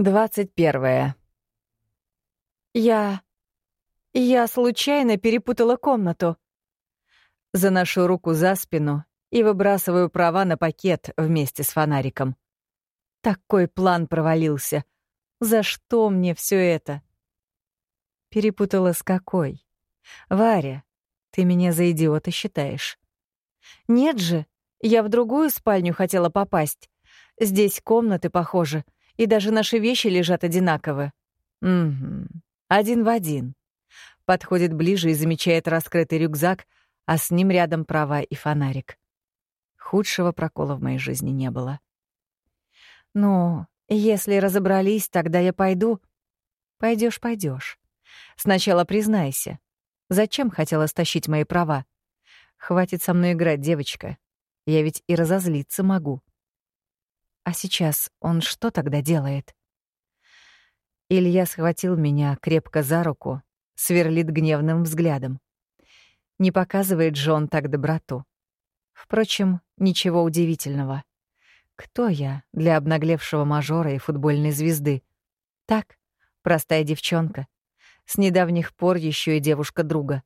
Двадцать первое. Я... Я случайно перепутала комнату. Заношу руку за спину и выбрасываю права на пакет вместе с фонариком. Такой план провалился. За что мне все это? Перепутала с какой? Варя, ты меня за идиота считаешь? Нет же, я в другую спальню хотела попасть. Здесь комнаты похожи — и даже наши вещи лежат одинаково. Угу. Один в один. Подходит ближе и замечает раскрытый рюкзак, а с ним рядом права и фонарик. Худшего прокола в моей жизни не было. Ну, если разобрались, тогда я пойду. Пойдешь, пойдешь. Сначала признайся. Зачем хотела стащить мои права? Хватит со мной играть, девочка. Я ведь и разозлиться могу. А сейчас он что тогда делает? Илья схватил меня крепко за руку, сверлит гневным взглядом. Не показывает же он так доброту. Впрочем, ничего удивительного. Кто я для обнаглевшего мажора и футбольной звезды? Так, простая девчонка. С недавних пор еще и девушка друга.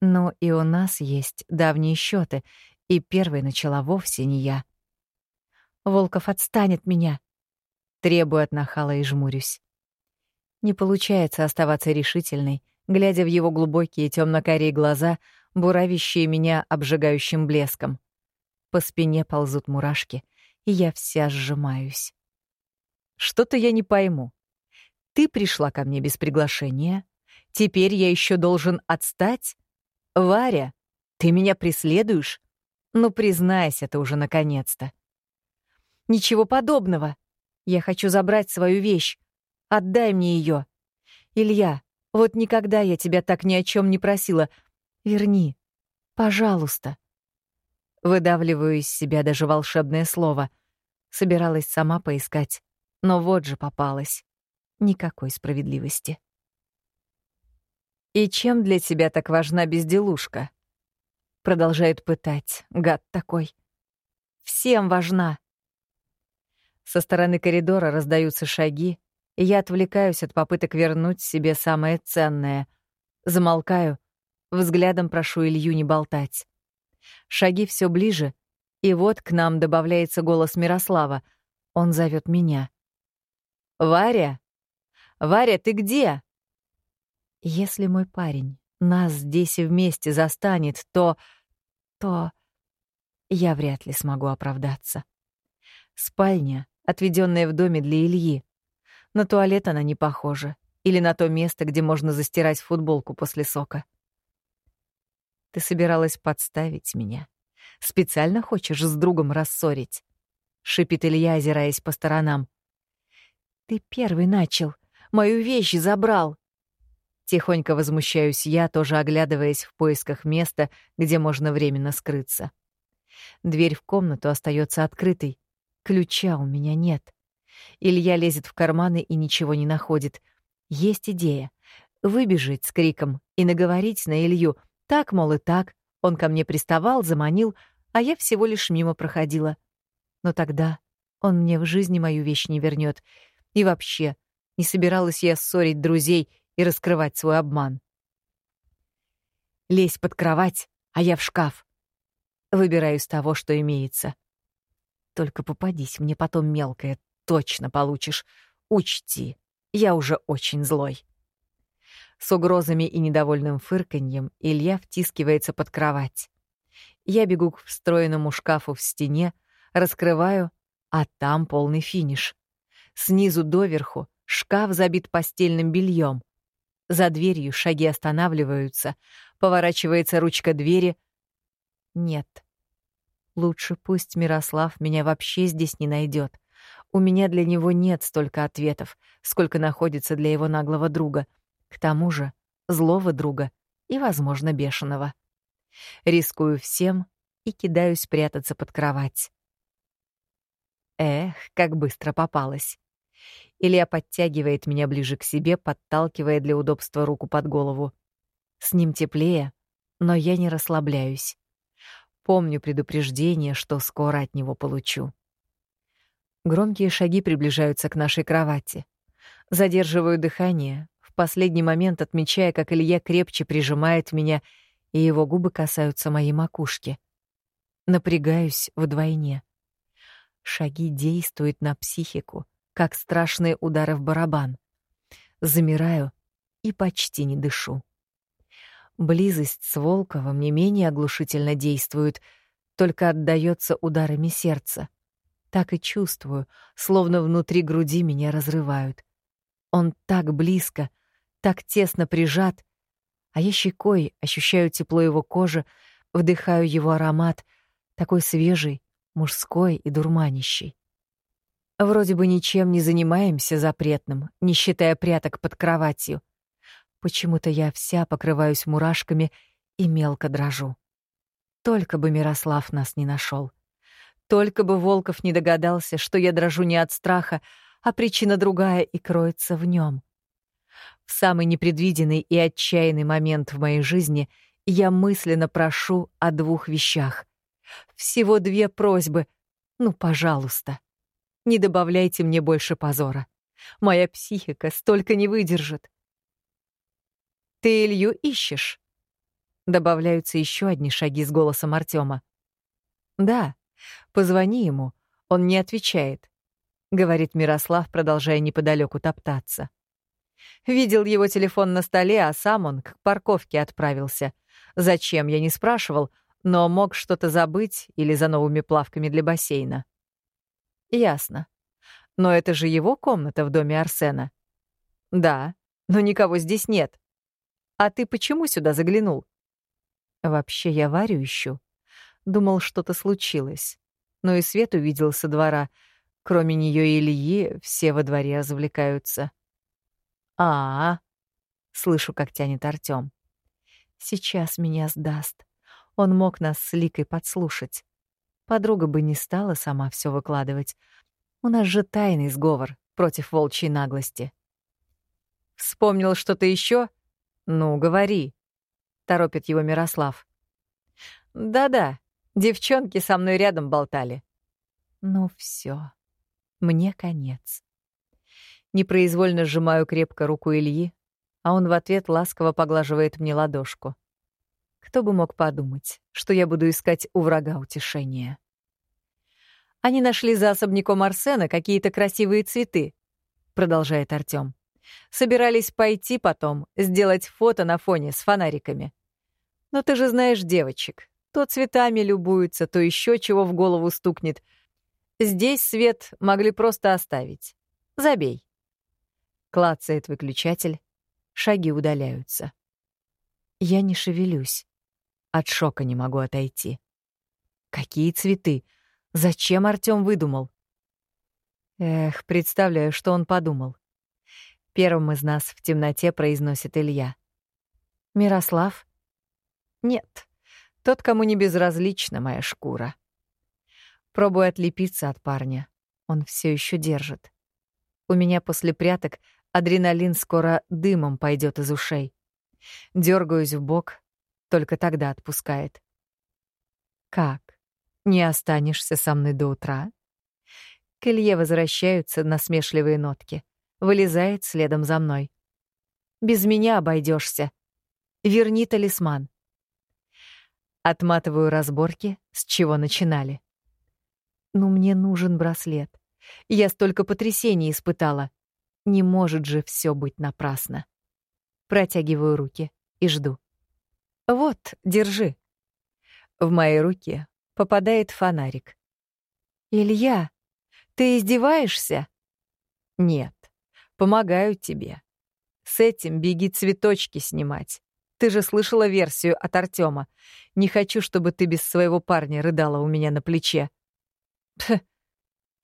Но и у нас есть давние счеты, и первой начала вовсе не я. Волков отстанет меня. Требую от нахала и жмурюсь. Не получается оставаться решительной, глядя в его глубокие темно-карие глаза, буравящие меня обжигающим блеском. По спине ползут мурашки, и я вся сжимаюсь. Что-то я не пойму. Ты пришла ко мне без приглашения. Теперь я еще должен отстать? Варя, ты меня преследуешь? Ну, признайся ты уже наконец-то. Ничего подобного. Я хочу забрать свою вещь. Отдай мне ее. Илья, вот никогда я тебя так ни о чем не просила. Верни. Пожалуйста. Выдавливаю из себя даже волшебное слово. Собиралась сама поискать. Но вот же попалась. Никакой справедливости. «И чем для тебя так важна безделушка?» Продолжает пытать, гад такой. «Всем важна. Со стороны коридора раздаются шаги, и я отвлекаюсь от попыток вернуть себе самое ценное. Замолкаю, взглядом прошу Илью не болтать. Шаги все ближе, и вот к нам добавляется голос Мирослава. Он зовет меня. «Варя? Варя, ты где?» Если мой парень нас здесь и вместе застанет, то... то... Я вряд ли смогу оправдаться. Спальня отведенная в доме для Ильи. На туалет она не похожа. Или на то место, где можно застирать футболку после сока. Ты собиралась подставить меня. Специально хочешь с другом рассорить? Шипит Илья, озираясь по сторонам. Ты первый начал. Мою вещь забрал. Тихонько возмущаюсь я, тоже оглядываясь в поисках места, где можно временно скрыться. Дверь в комнату остается открытой. Ключа у меня нет. Илья лезет в карманы и ничего не находит. Есть идея. Выбежать с криком и наговорить на Илью. Так, мол, и так. Он ко мне приставал, заманил, а я всего лишь мимо проходила. Но тогда он мне в жизни мою вещь не вернет. И вообще, не собиралась я ссорить друзей и раскрывать свой обман. Лезь под кровать, а я в шкаф. Выбираю из того, что имеется. Только попадись мне потом мелкое, точно получишь. Учти, я уже очень злой. С угрозами и недовольным фырканьем Илья втискивается под кровать. Я бегу к встроенному шкафу в стене, раскрываю, а там полный финиш. Снизу доверху шкаф забит постельным бельем. За дверью шаги останавливаются, поворачивается ручка двери. Нет, Лучше пусть Мирослав меня вообще здесь не найдет. У меня для него нет столько ответов, сколько находится для его наглого друга. К тому же злого друга и, возможно, бешеного. Рискую всем и кидаюсь прятаться под кровать. Эх, как быстро попалась. Илья подтягивает меня ближе к себе, подталкивая для удобства руку под голову. С ним теплее, но я не расслабляюсь. Помню предупреждение, что скоро от него получу. Громкие шаги приближаются к нашей кровати. Задерживаю дыхание, в последний момент отмечая, как Илья крепче прижимает меня, и его губы касаются моей макушки. Напрягаюсь вдвойне. Шаги действуют на психику, как страшные удары в барабан. Замираю и почти не дышу. Близость с Волковым не менее оглушительно действует, только отдаётся ударами сердца. Так и чувствую, словно внутри груди меня разрывают. Он так близко, так тесно прижат, а я щекой ощущаю тепло его кожи, вдыхаю его аромат, такой свежий, мужской и дурманящий. Вроде бы ничем не занимаемся запретным, не считая пряток под кроватью. Почему-то я вся покрываюсь мурашками и мелко дрожу. Только бы Мирослав нас не нашел. Только бы Волков не догадался, что я дрожу не от страха, а причина другая и кроется в нем. В самый непредвиденный и отчаянный момент в моей жизни я мысленно прошу о двух вещах. Всего две просьбы. Ну, пожалуйста, не добавляйте мне больше позора. Моя психика столько не выдержит. Ты Илью ищешь? Добавляются еще одни шаги с голосом Артема. Да, позвони ему, он не отвечает, говорит Мирослав, продолжая неподалеку топтаться. Видел его телефон на столе, а сам он к парковке отправился. Зачем, я не спрашивал, но мог что-то забыть или за новыми плавками для бассейна. Ясно. Но это же его комната в доме Арсена. Да, но никого здесь нет. А ты почему сюда заглянул? Вообще я Варю ищу. Думал, что-то случилось. Но и Свет увидел со двора. Кроме нее и Ильи, все во дворе развлекаются. А, -а, -а слышу, как тянет Артём. Сейчас меня сдаст. Он мог нас с Ликой подслушать. Подруга бы не стала сама все выкладывать. У нас же тайный сговор против волчьей наглости. Вспомнил что-то еще? «Ну, говори», — торопит его Мирослав. «Да-да, девчонки со мной рядом болтали». «Ну все, мне конец». Непроизвольно сжимаю крепко руку Ильи, а он в ответ ласково поглаживает мне ладошку. Кто бы мог подумать, что я буду искать у врага утешения. Они нашли за особняком Арсена какие-то красивые цветы, продолжает Артём. Собирались пойти потом, сделать фото на фоне с фонариками. Но ты же знаешь девочек. То цветами любуются, то еще чего в голову стукнет. Здесь свет могли просто оставить. Забей. Клацает выключатель, шаги удаляются. Я не шевелюсь. От шока не могу отойти. Какие цветы? Зачем Артём выдумал? Эх, представляю, что он подумал. Первым из нас в темноте произносит Илья. Мирослав? Нет. Тот, кому не безразлична моя шкура. Пробую отлепиться от парня. Он все еще держит. У меня после пряток адреналин скоро дымом пойдет из ушей. Дергаюсь в бок, только тогда отпускает. Как? Не останешься со мной до утра? К Илье возвращаются насмешливые нотки вылезает следом за мной. «Без меня обойдешься. Верни талисман». Отматываю разборки, с чего начинали. «Ну, мне нужен браслет. Я столько потрясений испытала. Не может же все быть напрасно». Протягиваю руки и жду. «Вот, держи». В мои руки попадает фонарик. «Илья, ты издеваешься?» «Нет. Помогаю тебе. С этим беги цветочки снимать. Ты же слышала версию от Артема. Не хочу, чтобы ты без своего парня рыдала у меня на плече. Пх,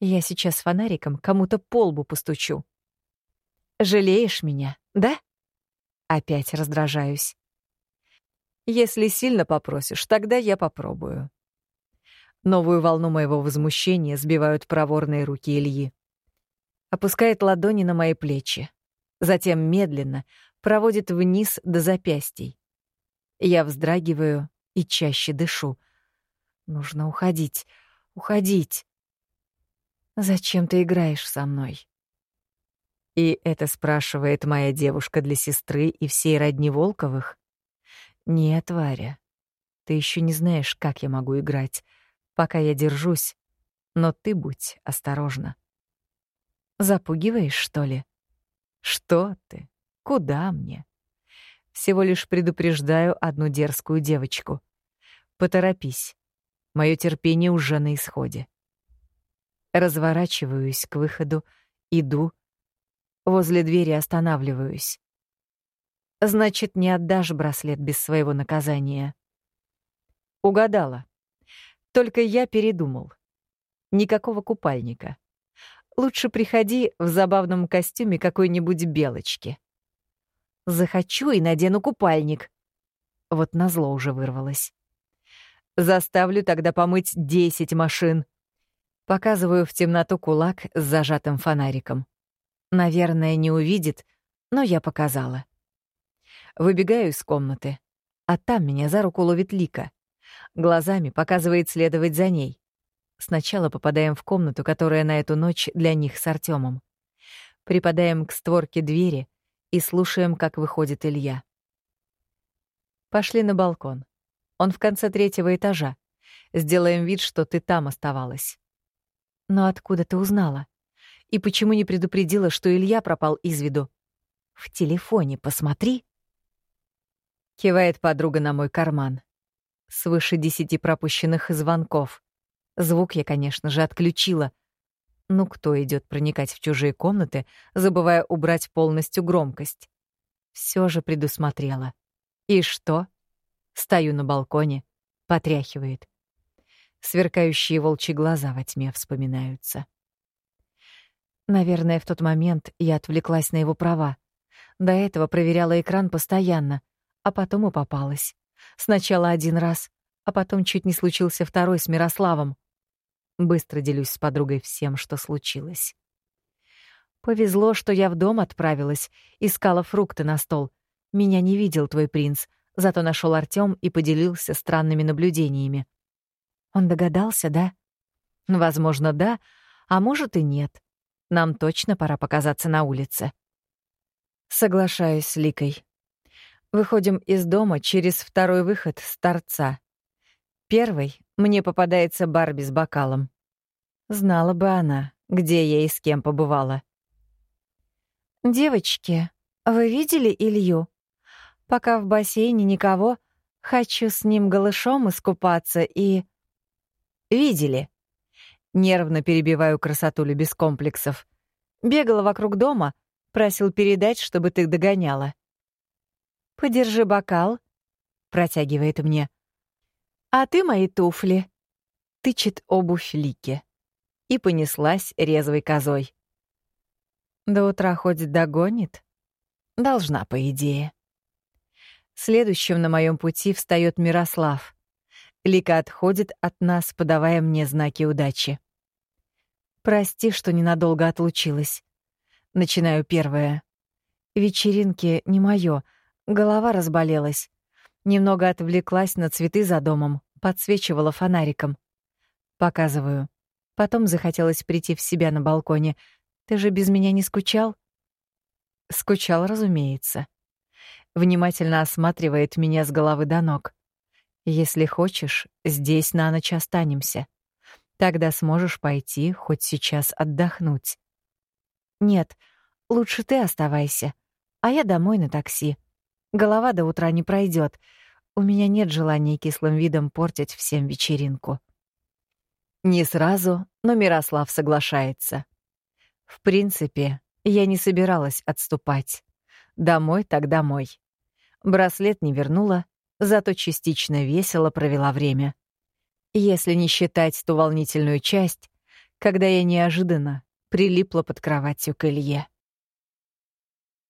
я сейчас фонариком кому-то по лбу постучу. Жалеешь меня, да? Опять раздражаюсь. Если сильно попросишь, тогда я попробую. Новую волну моего возмущения сбивают проворные руки Ильи опускает ладони на мои плечи, затем медленно проводит вниз до запястий. Я вздрагиваю и чаще дышу. Нужно уходить, уходить. Зачем ты играешь со мной? И это спрашивает моя девушка для сестры и всей родни Волковых? Нет, Варя, ты еще не знаешь, как я могу играть. Пока я держусь, но ты будь осторожна. Запугиваешь, что ли? Что ты? Куда мне? Всего лишь предупреждаю одну дерзкую девочку. Поторопись. Мое терпение уже на исходе. Разворачиваюсь к выходу, иду. Возле двери останавливаюсь. Значит, не отдашь браслет без своего наказания. Угадала. Только я передумал. Никакого купальника. Лучше приходи в забавном костюме какой-нибудь белочки. Захочу и надену купальник. Вот назло уже вырвалось. Заставлю тогда помыть десять машин. Показываю в темноту кулак с зажатым фонариком. Наверное, не увидит, но я показала. Выбегаю из комнаты, а там меня за руку ловит Лика. Глазами показывает следовать за ней. Сначала попадаем в комнату, которая на эту ночь для них с Артемом. Припадаем к створке двери и слушаем, как выходит Илья. Пошли на балкон. Он в конце третьего этажа. Сделаем вид, что ты там оставалась. Но откуда ты узнала? И почему не предупредила, что Илья пропал из виду? В телефоне посмотри. Кивает подруга на мой карман. Свыше десяти пропущенных звонков. Звук я, конечно же, отключила. Ну кто идет проникать в чужие комнаты, забывая убрать полностью громкость? Все же предусмотрела. И что? Стою на балконе, потряхивает. Сверкающие волчьи глаза во тьме вспоминаются. Наверное, в тот момент я отвлеклась на его права. До этого проверяла экран постоянно, а потом и попалась. Сначала один раз, а потом чуть не случился второй с Мирославом. Быстро делюсь с подругой всем, что случилось. Повезло, что я в дом отправилась, искала фрукты на стол. Меня не видел твой принц, зато нашел Артём и поделился странными наблюдениями. Он догадался, да? Возможно, да, а может и нет. Нам точно пора показаться на улице. Соглашаюсь с Ликой. Выходим из дома через второй выход с торца. Первый мне попадается Барби с бокалом. Знала бы она, где я и с кем побывала. «Девочки, вы видели Илью? Пока в бассейне никого, хочу с ним голышом искупаться и...» «Видели?» Нервно перебиваю красотулю без комплексов. Бегала вокруг дома, просил передать, чтобы ты догоняла. «Подержи бокал», — протягивает мне. «А ты мои туфли», — тычет обувь Лики. И понеслась резвой козой. До утра хоть догонит? Должна, по идее. Следующим на моем пути встает Мирослав. Лика отходит от нас, подавая мне знаки удачи. «Прости, что ненадолго отлучилась». Начинаю первое. Вечеринки не моё, Голова разболелась. Немного отвлеклась на цветы за домом, подсвечивала фонариком. Показываю. Потом захотелось прийти в себя на балконе. Ты же без меня не скучал? Скучал, разумеется. Внимательно осматривает меня с головы до ног. Если хочешь, здесь на ночь останемся. Тогда сможешь пойти хоть сейчас отдохнуть. Нет, лучше ты оставайся, а я домой на такси. Голова до утра не пройдет. У меня нет желания кислым видом портить всем вечеринку. Не сразу, но Мирослав соглашается. В принципе, я не собиралась отступать. Домой так домой. Браслет не вернула, зато частично весело провела время. Если не считать ту волнительную часть, когда я неожиданно прилипла под кроватью к Илье.